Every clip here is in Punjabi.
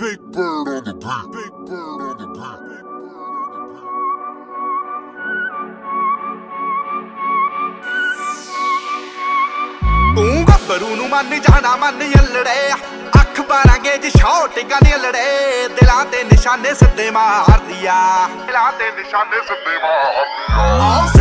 Big bird on the beat. Big bird on the beat. ਤੂੰ ਗੱਭਰੂ ਨੂੰ ਮੰਨ ਜਾਣਾ ਮੰਨ ਯੱਲੜੇ ਅੱਖ ਬਾਰਾਂ ਗੇਜ ਸ਼ਾਟ ਗਨ ਯੱਲੜੇ ਦਿਲਾਂ ਤੇ ਨਿਸ਼ਾਨੇ ਸਿੱਧੇ ਮਾਰਦੀਆ ਦਿਲਾਂ ਤੇ ਨਿਸ਼ਾਨੇ ਸਿੱਧੇ ਮਾਰਦੀਆ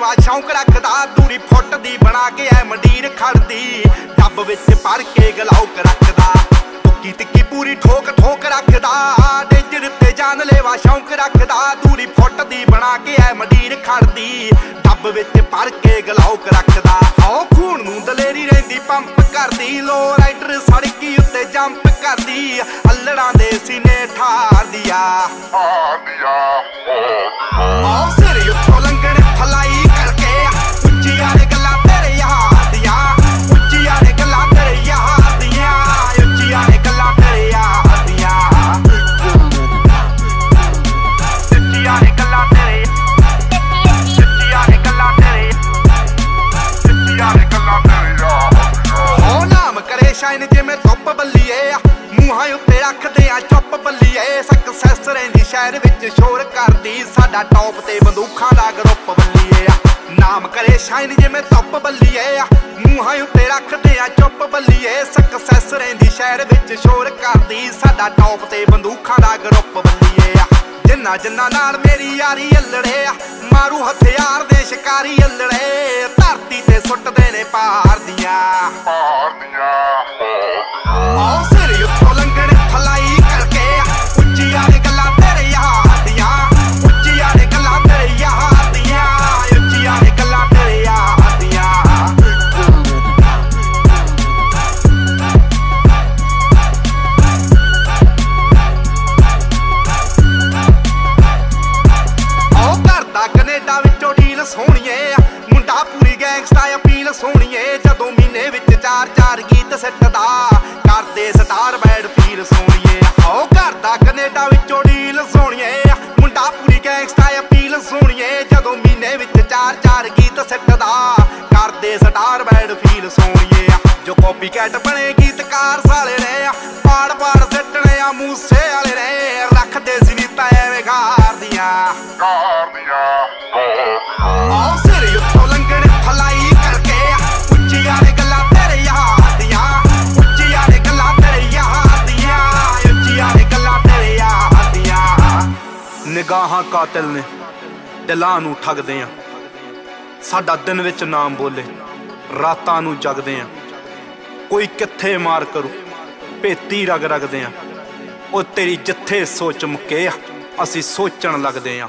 ਜਾਨ ਲੈਵਾ ਸ਼ੌਂਕ ਰੱਖਦਾ, ਦੂਰੀ ਫੁੱਟ ਦੀ ਬਣਾ ਕੇ ਐ ਮੰਡੀਰ ਖੜਦੀ। ਡੱਬ ਵਿੱਚ ਭਰ ਕੇ ਗਲਾਉਕ ਰੱਖਦਾ ਤੁੱਕੀ ਟਿੱਕੀ ਪੂਰੀ ਠੋਕ ਠੋਕ ਰੱਖਦਾ। ਡੇਂਜਰ ਤੇ ਜਾਨ ਲੈਵਾ ਸ਼ੌਂਕ ਰੱਖਦਾ, ਦੂਰੀ ਫੁੱਟ ਦੀ ਬਣਾ ਕੇ ਐ ਮੰਡੀਰ ਖੜਦੀ। ਡੱਬ ਵਿੱਚ ਭਰ ਕੇ ਗਲਾਉਕ ਰੱਖਦਾ ਆਹ ਖੂਨ ਨੂੰ ਦਲੇਰੀ ਰਹਿੰਦੀ, ਪੰਪ ਕਰਦੀ। ਲੋ ਰਾਈਡਰ ਸੜਕੀ ਉੱਤੇ ਜੰਪ ਕਰਦੀ, ਅਲੜਾਂ ਦੇ ਸੀਨੇ ਠਾਰਦੀ ਆ ਆਹ ਸ਼ਾਇਨ ਜਿਵੇਂ ਧੁੱਪ ਬੱਲੀਏ ਮੂੰਹਾਂ ਉੱਤੇ ਰੱਖਦੇ ਆ ਚੁੱਪ ਬੱਲੀਏ। ਸਕਸੈਸ ਰਹਿੰਦੀ ਸ਼ਹਿਰ ਵਿੱਚ ਸ਼ੋਰ ਕਰਦੀ। ਸਾਡਾ ਟੌਪ ਤੇ ਬੰਦੂਖਾਂ ਦਾ ਗਰੁੱਪ ਬੱਲੀਏ ਨਾਮ ਕਰੇ ਸ਼ਾਇਨ ਜਿਵੇਂ ਧੁੱਪ ਬੱਲੀਏ ਮੂੰਹਾਂ ਉੱਤੇ ਰੱਖਦੇ ਆ ਚੁੱਪ ਬੱਲੀਏ। ਸਕਸੈਸ ਰਹਿੰਦੀ ਸ਼ਹਿਰ ਵਿੱਚ ਸ਼ੋਰ ਕਰਦੀ। ਸਾਡਾ ਟੌਪ ਤੇ ਬੰਦੂਖਾਂ ਦਾ ਗਰੁੱਪ ਬੱਲੀਏ ਜਿੰਨਾ ਜਿੰਨਾ ਨਾਲ ਮੇਰੀ ਯਾਰੀ ਅਲੜੇ ਆ। ਮਾਰੂ ਹਥਿਆਰ ਦੇ ਸ਼ਿਕਾਰੀ ਅਲੜੇ। ਧਰਤੀ ਤੇ ਸੁੱਟਦੇ ਨੇ ਪਾਰ ਦੀਆਂ। ਆਹ ਪੂਰੀ ਅਪੀਲ ਸੋਹਣੀਏ, ਜਦੋਂ ਮਹੀਨੇ ਵਿੱਚ ਚਾਰ ਚਾਰ ਗੀਤ ਸਿੱਟਦਾ ਕਰਦੇ ਸਟਾਰ ਬੈਡ ਫੀਲ ਸੋਹਣੀਏ। ਉਹ ਕਰਦਾ ਕੈਨੇਡਾ ਵਿੱਚੋਂ ਡੀਲ ਸੋਹਣੀਏ। ਮੁੰਡਾ ਪੂਰੀ ਗੈਂਗਸਟਾ ਅਪੀਲ ਸੋਹਣੀਏ, ਜਦੋਂ ਮਹੀਨੇ ਵਿੱਚ ਚਾਰ ਚਾਰ ਗੀਤ ਸਿੱਟਦਾ ਕਰਦੇ ਸਟਾਰ ਬੈਡ ਫੀਲ ਸੋਹਣੀਏ। ਜੋ ਕਾਪੀ ਕੈਟ ਬਣੇ ਗੀਤਕਾਰ ਸਾਲੇ ਨੇ, ਪਾੜ ਪਾੜ ਸਿੱਟਣੇ ਆ ਮੂਸੇ ਵਾਲੇ ਨੇ। ਰੱਖਦੇ ਸੀ ਨੀ ਤਾਂ ਐਵੇਂ ਗਾਰਦੀਆਂ ਆਹ ਗਾਹਾਂ ਕਾਤਲ ਨੇ ਦਿਲਾਂ ਨੂੰ ਠੱਗਦੇ ਆ। ਸਾਡਾ ਦਿਨ ਵਿੱਚ ਨਾਮ ਬੋਲੇ, ਰਾਤਾਂ ਨੂੰ ਜਗਦੇ ਆ। ਕੋਈ ਕਿੱਥੇ ਮਾਰ ਕਰੂ, ਭੇਤੀ ਰਗ ਰਗਦੇ ਆ। ਉਹ ਤੇਰੀ ਜਿੱਥੇ ਸੋਚ ਮੁੱਕੇ ਆ, ਅਸੀਂ ਸੋਚਣ ਲੱਗਦੇ ਆ।